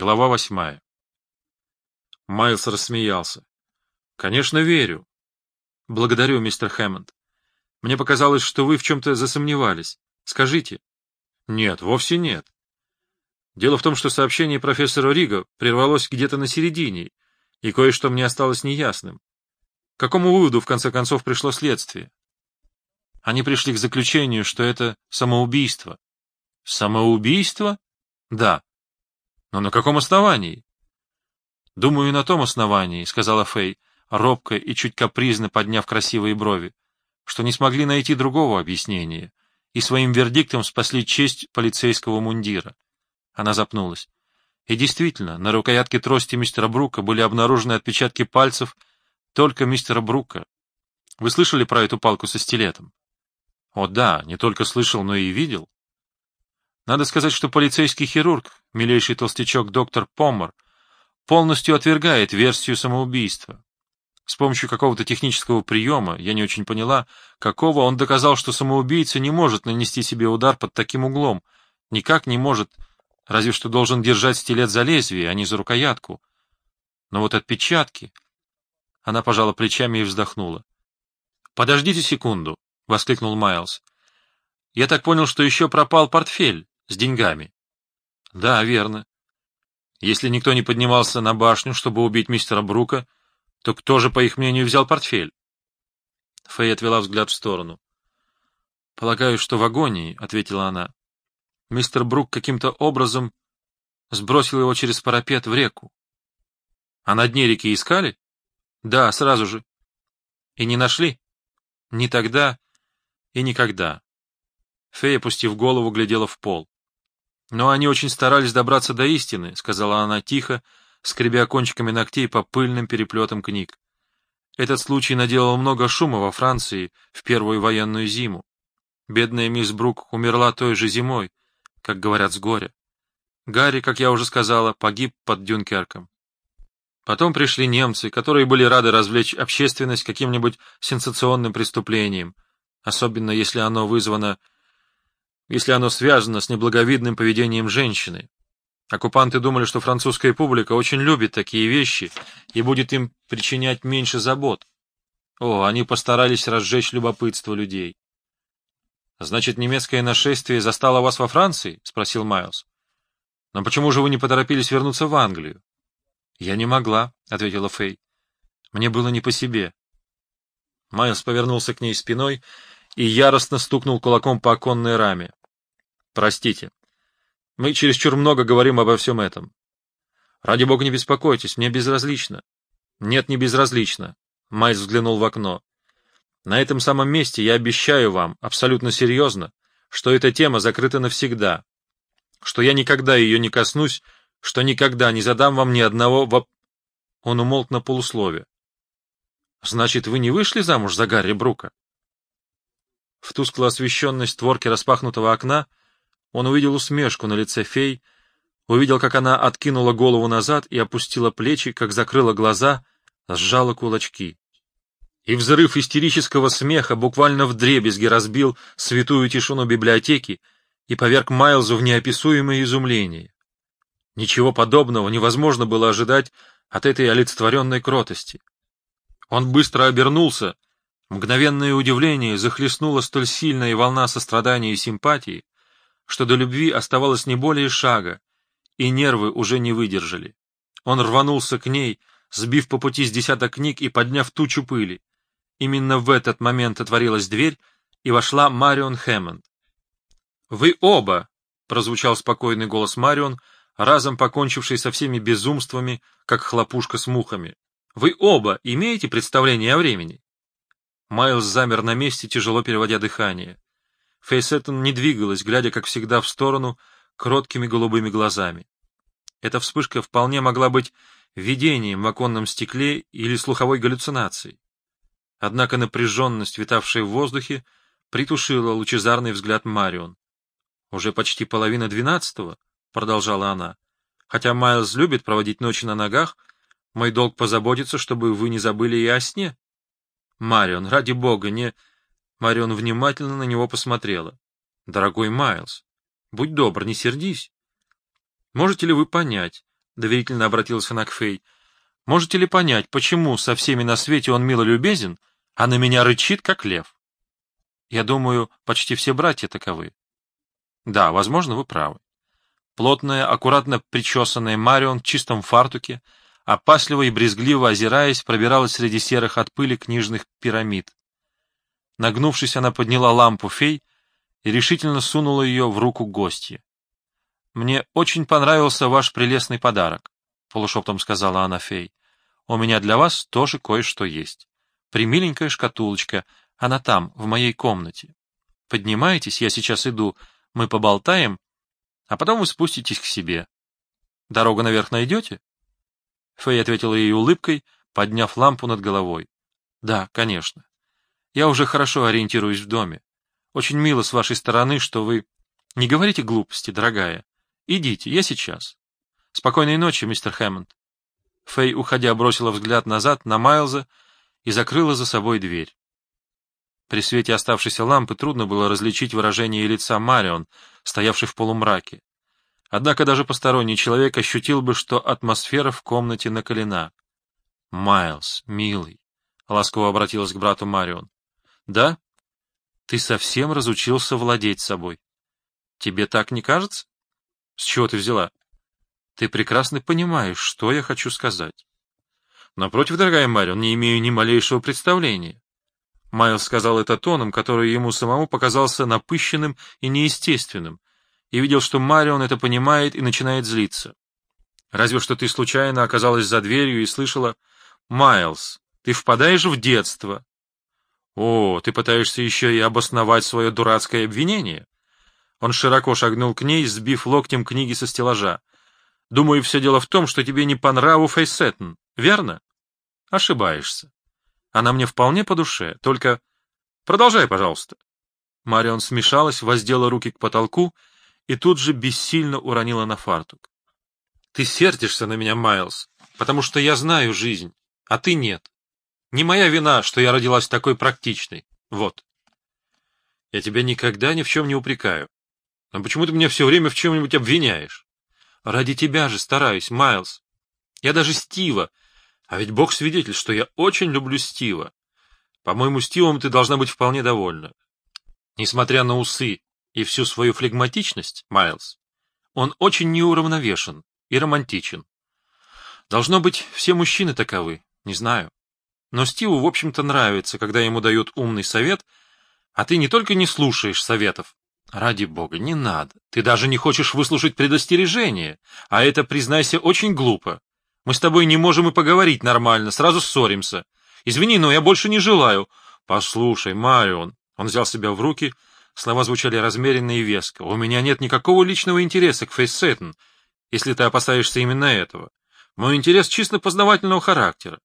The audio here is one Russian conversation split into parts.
Глава восьмая. Майлз рассмеялся. «Конечно, верю. Благодарю, мистер Хэммонд. Мне показалось, что вы в чем-то засомневались. Скажите». «Нет, вовсе нет. Дело в том, что сообщение профессора Рига прервалось где-то на середине, и кое-что мне осталось неясным. К какому выводу, в конце концов, пришло следствие? Они пришли к заключению, что это самоубийство. Самоубийство? Да. Но на каком основании? Думаю, на том основании, сказала Фэй, робко и чуть капризно подняв красивые брови, что не смогли найти другого объяснения и своим вердиктом спасли честь полицейского мундира. Она запнулась. И действительно, на рукоятке трости мистера Брука были обнаружены отпечатки пальцев только мистера Брука. Вы слышали про эту палку со стилетом? О да, не только слышал, но и видел. Надо сказать, что полицейский хирург, милейший толстячок доктор Поммер, полностью отвергает версию самоубийства. С помощью какого-то технического приема, я не очень поняла, какого, он доказал, что самоубийца не может нанести себе удар под таким углом, никак не может, разве что должен держать стилет за лезвие, а не за рукоятку. Но вот отпечатки... Она пожала плечами и вздохнула. — Подождите секунду, — воскликнул Майлз. — Я так понял, что еще пропал портфель с деньгами. — Да, верно. Если никто не поднимался на башню, чтобы убить мистера Брука, то кто же, по их мнению, взял портфель? Фэй отвела взгляд в сторону. — Полагаю, что в агонии, — ответила она. Мистер Брук каким-то образом сбросил его через парапет в реку. — А на дне реки искали? — Да, сразу же. — И не нашли? — Ни тогда и никогда. Фея, опустив голову, глядела в пол. Но они очень старались добраться до истины, — сказала она тихо, скребя кончиками ногтей по пыльным переплетам книг. Этот случай наделал много шума во Франции в первую военную зиму. Бедная мисс Брук умерла той же зимой, как говорят, с горя. Гарри, как я уже сказала, погиб под Дюнкерком. Потом пришли немцы, которые были рады развлечь общественность каким-нибудь сенсационным преступлением, особенно если оно вызвано если оно связано с неблаговидным поведением женщины. Оккупанты думали, что французская публика очень любит такие вещи и будет им причинять меньше забот. О, они постарались разжечь любопытство людей. — Значит, немецкое нашествие застало вас во Франции? — спросил Майлз. — Но почему же вы не поторопились вернуться в Англию? — Я не могла, — ответила Фэй. — Мне было не по себе. Майлз повернулся к ней спиной и яростно стукнул кулаком по оконной раме. Простите. Мы чересчур много говорим обо всем этом. Ради бога, не беспокойтесь, мне безразлично. Нет, не безразлично. Майс взглянул в окно. На этом самом месте я обещаю вам, абсолютно серьезно, что эта тема закрыта навсегда, что я никогда ее не коснусь, что никогда не задам вам ни одного воп... Он умолк на полуслове. Значит, вы не вышли замуж за Гарри Брука? В тускло освещенной створке распахнутого окна он увидел усмешку на лице фей, увидел, как она откинула голову назад и опустила плечи, как закрыла глаза, сжала кулачки. И взрыв истерического смеха буквально вдребезги разбил святую тишину библиотеки и поверг Майлзу в неописуемое изумление. Ничего подобного невозможно было ожидать от этой олицетворенной кротости. Он быстро обернулся, мгновенное удивление захлестнула столь сильная волна сострадания и симпатии, что до любви оставалось не более шага, и нервы уже не выдержали. Он рванулся к ней, сбив по пути с десяток книг и подняв тучу пыли. Именно в этот момент отворилась дверь, и вошла Марион Хэммонд. «Вы оба!» — прозвучал спокойный голос Марион, разом покончивший со всеми безумствами, как хлопушка с мухами. «Вы оба имеете представление о времени?» Майлз замер на месте, тяжело переводя дыхание. Фейсеттон не двигалась, глядя, как всегда, в сторону, кроткими голубыми глазами. Эта вспышка вполне могла быть видением в оконном стекле или слуховой галлюцинацией. Однако напряженность, витавшая в воздухе, притушила лучезарный взгляд Марион. «Уже почти половина двенадцатого», — продолжала она. «Хотя Майлз любит проводить ночи на ногах, мой долг позаботиться, чтобы вы не забыли и о сне. Марион, ради бога, не...» Марион внимательно на него посмотрела. «Дорогой Майлз, будь добр, не сердись. Можете ли вы понять, доверительно обратилась она к Фэй, — можете ли понять, почему со всеми на свете он мило любезен, а на меня рычит, как лев? Я думаю, почти все братья таковы. Да, возможно, вы правы. Плотная, аккуратно причесанная Марион в чистом фартуке, опасливо и брезгливо озираясь, пробиралась среди серых от пыли книжных пирамид. Нагнувшись, она подняла лампу фей и решительно сунула ее в руку гостья. «Мне очень понравился ваш прелестный подарок», — полушептом сказала она фей. «У меня для вас тоже кое-что есть. Примиленькая шкатулочка, она там, в моей комнате. Поднимайтесь, я сейчас иду, мы поболтаем, а потом вы спуститесь к себе. Дорогу наверх найдете?» Фэй ответила ей улыбкой, подняв лампу над головой. «Да, конечно. Я уже хорошо ориентируюсь в доме. Очень мило с вашей стороны, что вы... Не говорите глупости, дорогая. Идите, я сейчас. Спокойной ночи, мистер Хэммонд». Фэй, уходя, бросила взгляд назад на Майлза и закрыла за собой дверь. При свете оставшейся лампы трудно было различить выражение лица Марион, стоявшей в полумраке. Однако даже посторонний человек ощутил бы, что атмосфера в комнате накалена. — Майлз, милый, — ласково обратилась к брату Марион. — Да? Ты совсем разучился владеть собой. Тебе так не кажется? С чего ты взяла? Ты прекрасно понимаешь, что я хочу сказать. Напротив, дорогая Марион, не имею ни малейшего представления. Майлз сказал это тоном, который ему самому показался напыщенным и неестественным, и видел, что Марион это понимает и начинает злиться. Разве что ты случайно оказалась за дверью и слышала «Майлз, ты впадаешь в детство». О, ты пытаешься еще и обосновать свое дурацкое обвинение. Он широко шагнул к ней, сбив локтем книги со стеллажа. Думаю, все дело в том, что тебе не по нраву Фейсеттен, верно? Ошибаешься. Она мне вполне по душе, только... Продолжай, пожалуйста. Марион смешалась, воздела руки к потолку и тут же бессильно уронила на фартук. Ты сердишься на меня, Майлз, потому что я знаю жизнь, а ты нет. Не моя вина, что я родилась такой практичной. Вот. Я тебя никогда ни в чем не упрекаю. Но почему ты меня все время в чем-нибудь обвиняешь? Ради тебя же стараюсь, Майлз. Я даже Стива, а ведь Бог свидетель, что я очень люблю Стива. По-моему, Стивом ты должна быть вполне довольна. Несмотря на усы и всю свою флегматичность, Майлз, он очень неуравновешен и романтичен. Должно быть, все мужчины таковы, не знаю. Но Стиву, в общем-то, нравится, когда ему дают умный совет, а ты не только не слушаешь советов, ради бога, не надо. Ты даже не хочешь выслушать предостережение, а это, признайся, очень глупо. Мы с тобой не можем и поговорить нормально, сразу ссоримся. Извини, но я больше не желаю. Послушай, Марион. Он взял себя в руки, слова звучали размеренно и веско. У меня нет никакого личного интереса к Фейссеттен, если ты опасаешься именно этого. Мой интерес чисто познавательного характера.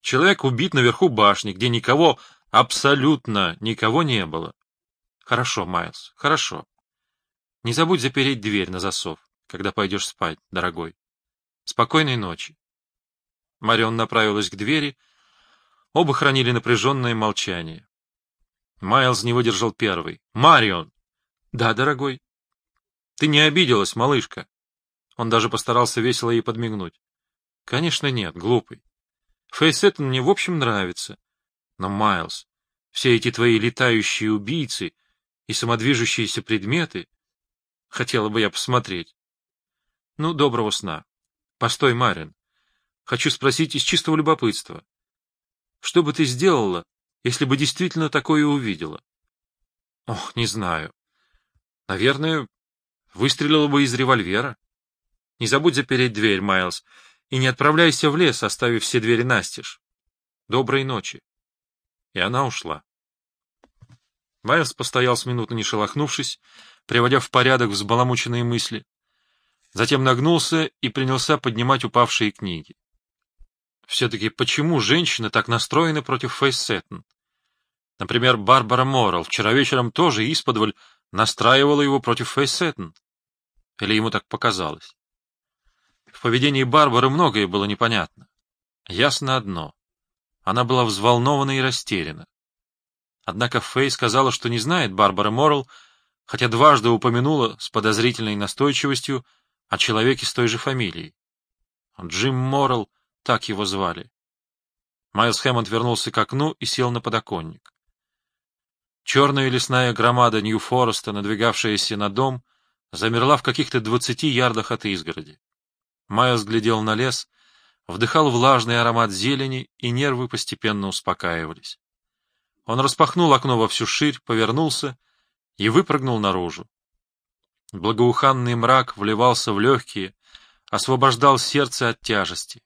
Человек убит наверху башни, где никого, абсолютно никого не было. Хорошо, Майлз, хорошо. Не забудь запереть дверь на засов, когда пойдешь спать, дорогой. Спокойной ночи. Марион направилась к двери. Оба хранили напряженное молчание. Майлз не выдержал первый. «Марион!» «Да, дорогой». «Ты не обиделась, малышка?» Он даже постарался весело ей подмигнуть. «Конечно нет, глупый. Фейсеттон мне в общем нравится. Но, Майлз, все эти твои летающие убийцы и самодвижущиеся предметы... Хотела бы я посмотреть. Ну, доброго сна. Постой, Марин. Хочу спросить из чистого любопытства. Что бы ты сделала, если бы действительно такое увидела? Ох, не знаю. Наверное, выстрелила бы из револьвера. Не забудь запереть дверь, Майлз, и не отправляйся в лес, оставив все двери настежь. Доброй ночи. И она ушла. Майлз постоял с минуты, не шелохнувшись, приводя в порядок взбаламученные мысли. Затем нагнулся и принялся поднимать упавшие книги. Все-таки почему женщины так настроены против Фейссеттен? Например, Барбара Моррелл вчера вечером тоже исподволь настраивала его против Фейссеттен. Или ему так показалось? В поведении Барбары многое было непонятно. Ясно одно. Она была взволнована и растеряна. Однако Фей сказала, что не знает Барбары Моррелл, хотя дважды упомянула с подозрительной настойчивостью о человеке с той же фамилией. Джим Моррелл, так его звали. Майлз Хэммонд вернулся к окну и сел на подоконник. Черная лесная громада Нью-Фореста, надвигавшаяся на дом, замерла в каких-то двадцати ярдах от изгороди. Майлз глядел на лес, вдыхал влажный аромат зелени, и нервы постепенно успокаивались. Он распахнул окно во всю ширь, повернулся и выпрыгнул наружу. Благоуханный мрак вливался в легкие, освобождал сердце от тяжести.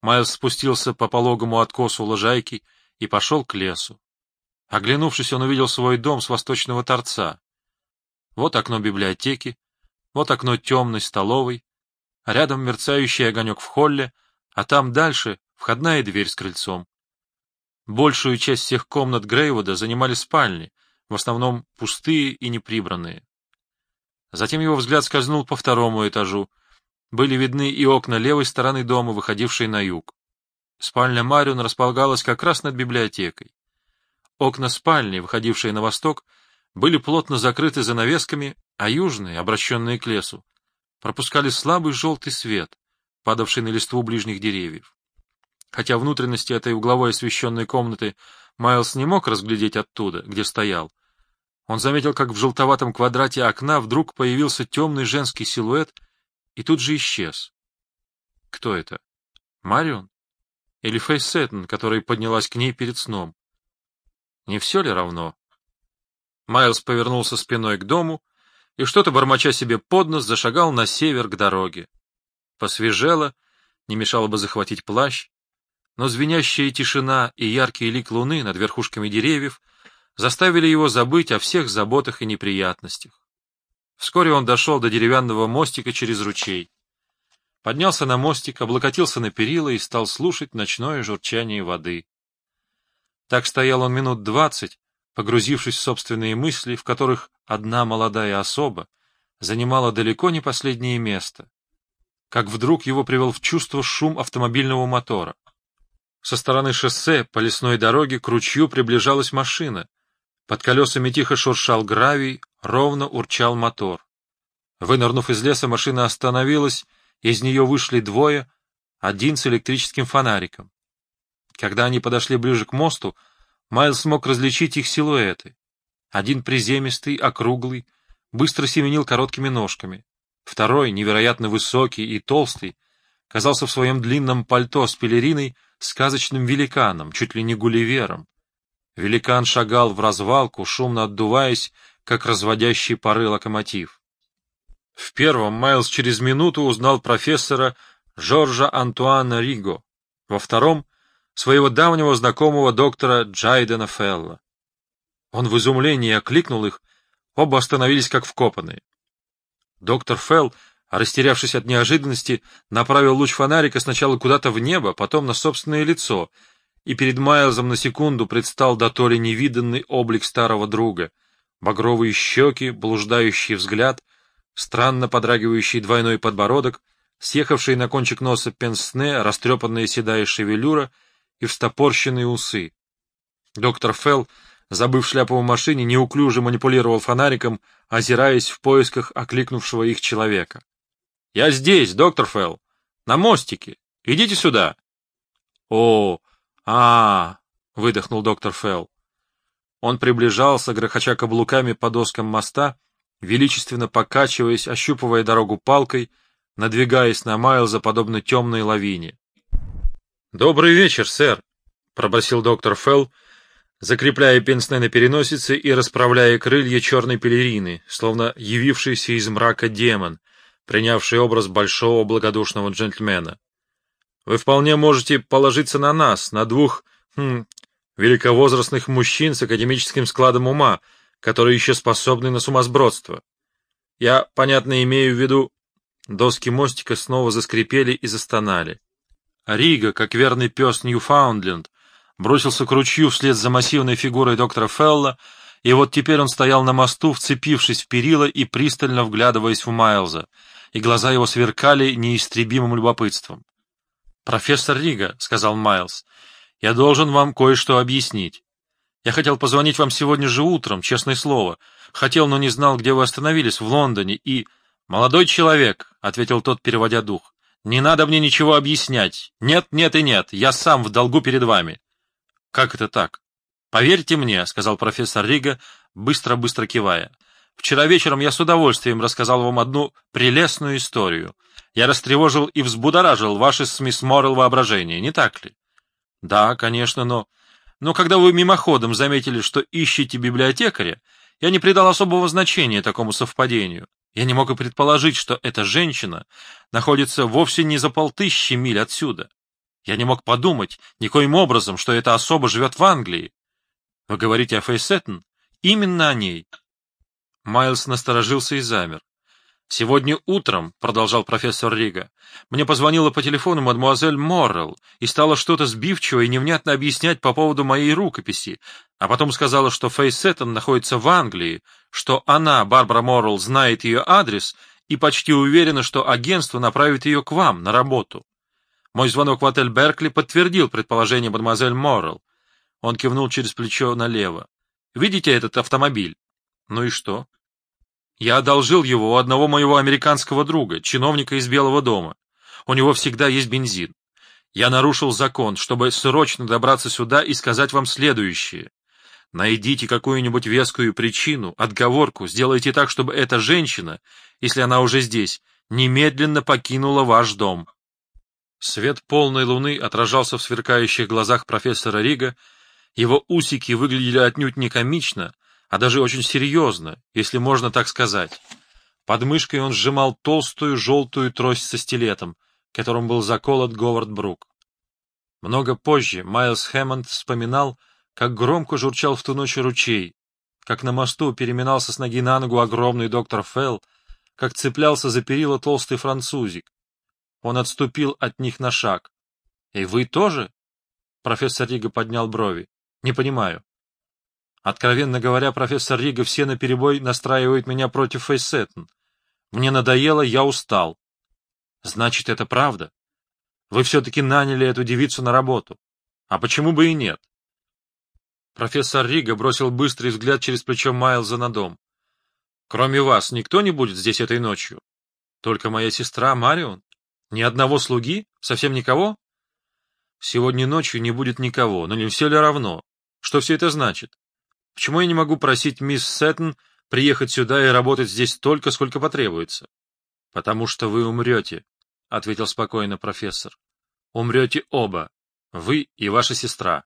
Майлз спустился по пологому откосу лужайки и пошел к лесу. Оглянувшись, он увидел свой дом с восточного торца. Вот окно библиотеки, вот окно темной столовой, рядом мерцающий огонек в холле, а там дальше входная дверь с крыльцом. Большую часть всех комнат Грейвуда занимали спальни, в основном пустые и неприбранные. Затем его взгляд скользнул по второму этажу. Были видны и окна левой стороны дома, выходившие на юг. Спальня Марион располагалась как раз над библиотекой. Окна спальни, выходившие на восток, были плотно закрыты занавесками, а южные, обращенные к лесу, пропускали слабый желтый свет, падавший на листву ближних деревьев. Хотя внутренности этой угловой освещенной комнаты Майлз не мог разглядеть оттуда, где стоял, он заметил, как в желтоватом квадрате окна вдруг появился темный женский силуэт и тут же исчез. Кто это? Марион? Или Фейс Сеттон, которая поднялась к ней перед сном? Не все ли равно? Майлз повернулся спиной к дому и, что-то бормоча себе под нос, зашагал на север к дороге. Посвежело, не мешало бы захватить плащ, но звенящая тишина и яркий лик луны над верхушками деревьев заставили его забыть о всех заботах и неприятностях. Вскоре он дошел до деревянного мостика через ручей. Поднялся на мостик, облокотился на перила и стал слушать ночное журчание воды. Так стоял он минут двадцать, погрузившись в собственные мысли, в которых одна молодая особа занимала далеко не последнее место. Как вдруг его привел в чувство шум автомобильного мотора. Со стороны шоссе по лесной дороге к ручью приближалась машина. Под колесами тихо шуршал гравий, ровно урчал мотор. Вынырнув из леса, машина остановилась, из нее вышли двое, один с электрическим фонариком. Когда они подошли ближе к мосту, Майлз смог различить их силуэты. Один приземистый, округлый, быстро семенил короткими ножками. Второй, невероятно высокий и толстый, казался в своем длинном пальто с пелериной сказочным великаном, чуть ли не гулливером. Великан шагал в развалку, шумно отдуваясь, как разводящий пары локомотив. В первом Майлз через минуту узнал профессора Жоржа Антуана Риго, во втором — своего давнего знакомого доктора Джайдена Фелла. Он в изумлении окликнул их, оба остановились как вкопанные. Доктор Фелл, растерявшись от неожиданности, направил луч фонарика сначала куда-то в небо, потом на собственное лицо — и перед Майлзом на секунду предстал до то ли невиданный облик старого друга. Багровые щеки, блуждающий взгляд, странно подрагивающий двойной подбородок, съехавший на кончик носа пенсне, растрепанная седая шевелюра и встопорщенные усы. Доктор Фелл, забыв шляпу в машине, неуклюже манипулировал фонариком, озираясь в поисках окликнувшего их человека. — Я здесь, доктор Фелл, на мостике. Идите сюда. — О, а, выдохнул доктор Фелл. Он приближался, грохоча каблуками по доскам моста, величественно покачиваясь, ощупывая дорогу палкой, надвигаясь на Майлза подобно темной лавине. «Добрый вечер, сэр», — пробасил доктор Фелл, закрепляя пенсне на переносице и расправляя крылья черной пелерины, словно явившийся из мрака демон, принявший образ большого благодушного джентльмена. Вы вполне можете положиться на нас, на двух хм, великовозрастных мужчин с академическим складом ума, которые еще способны на сумасбродство. Я, понятно, имею в виду... Доски мостика снова заскрипели и застонали. Рига, как верный пес Ньюфаундленд, бросился к ручью вслед за массивной фигурой доктора Фелла, и вот теперь он стоял на мосту, вцепившись в перила и пристально вглядываясь в Майлза, и глаза его сверкали неистребимым любопытством. «Профессор Рига», — сказал Майлз, — «я должен вам кое-что объяснить. Я хотел позвонить вам сегодня же утром, честное слово. Хотел, но не знал, где вы остановились, в Лондоне, и...» «Молодой человек», — ответил тот, переводя дух, — Не надо мне ничего объяснять. Нет, нет и нет. Я сам в долгу перед вами. Как это так? Поверьте мне, сказал профессор Рига, быстро-быстро кивая. Вчера вечером я с удовольствием рассказал вам одну прелестную историю. Я растревожил и взбудоражил ваше с мисс Моррелл воображение, не так ли? Да, конечно, но... Но когда вы мимоходом заметили, что ищете библиотекаря, я не придал особого значения такому совпадению. Я не мог и предположить, что эта женщина находится вовсе не за полтыщи миль отсюда. Я не мог подумать никоим образом, что эта особа живет в Англии. Вы говорите о Фейсеттен? Именно о ней. Майлз насторожился и замер. «Сегодня утром», — продолжал профессор Рига, — «мне позвонила по телефону мадемуазель Моррелл и стала что-то сбивчиво и невнятно объяснять по поводу моей рукописи, а потом сказала, что Фейсеттон находится в Англии, что она, Барбара Моррелл, знает ее адрес и почти уверена, что агентство направит ее к вам на работу. Мой звонок в отель Беркли подтвердил предположение мадемуазель Моррелл. Он кивнул через плечо налево. «Видите этот автомобиль?» «Ну и что?» Я одолжил его у одного моего американского друга, чиновника из Белого дома. У него всегда есть бензин. Я нарушил закон, чтобы срочно добраться сюда и сказать вам следующее. Найдите какую-нибудь вескую причину, отговорку, сделайте так, чтобы эта женщина, если она уже здесь, немедленно покинула ваш дом. Свет полной луны отражался в сверкающих глазах профессора Рига, его усики выглядели отнюдь не комично, а даже очень серьезно, если можно так сказать. Под мышкой он сжимал толстую желтую трость со стилетом, которым был заколот Говард Брук. Много позже Майлз Хэммонд вспоминал, как громко журчал в ту ночь ручей, как на мосту переминался с ноги на ногу огромный доктор Фелл, как цеплялся за перила толстый французик. Он отступил от них на шаг. — И вы тоже? Профессор Риго поднял брови. — Не понимаю. Откровенно говоря, профессор Риго, все наперебой настраивает меня против Фей Сетон. Мне надоело, я устал. Значит, это правда? Вы все-таки наняли эту девицу на работу. А почему бы и нет? Профессор Риго бросил быстрый взгляд через плечо Майлза на дом. Кроме вас, никто не будет здесь этой ночью? Только моя сестра Марион? Ни одного слуги? Совсем никого? Сегодня ночью не будет никого, но не все ли равно? Что все это значит? Почему я не могу просить мисс Сэттон приехать сюда и работать здесь столько, сколько потребуется? — Потому что вы умрете, — ответил спокойно профессор. — Умрете оба, вы и ваша сестра.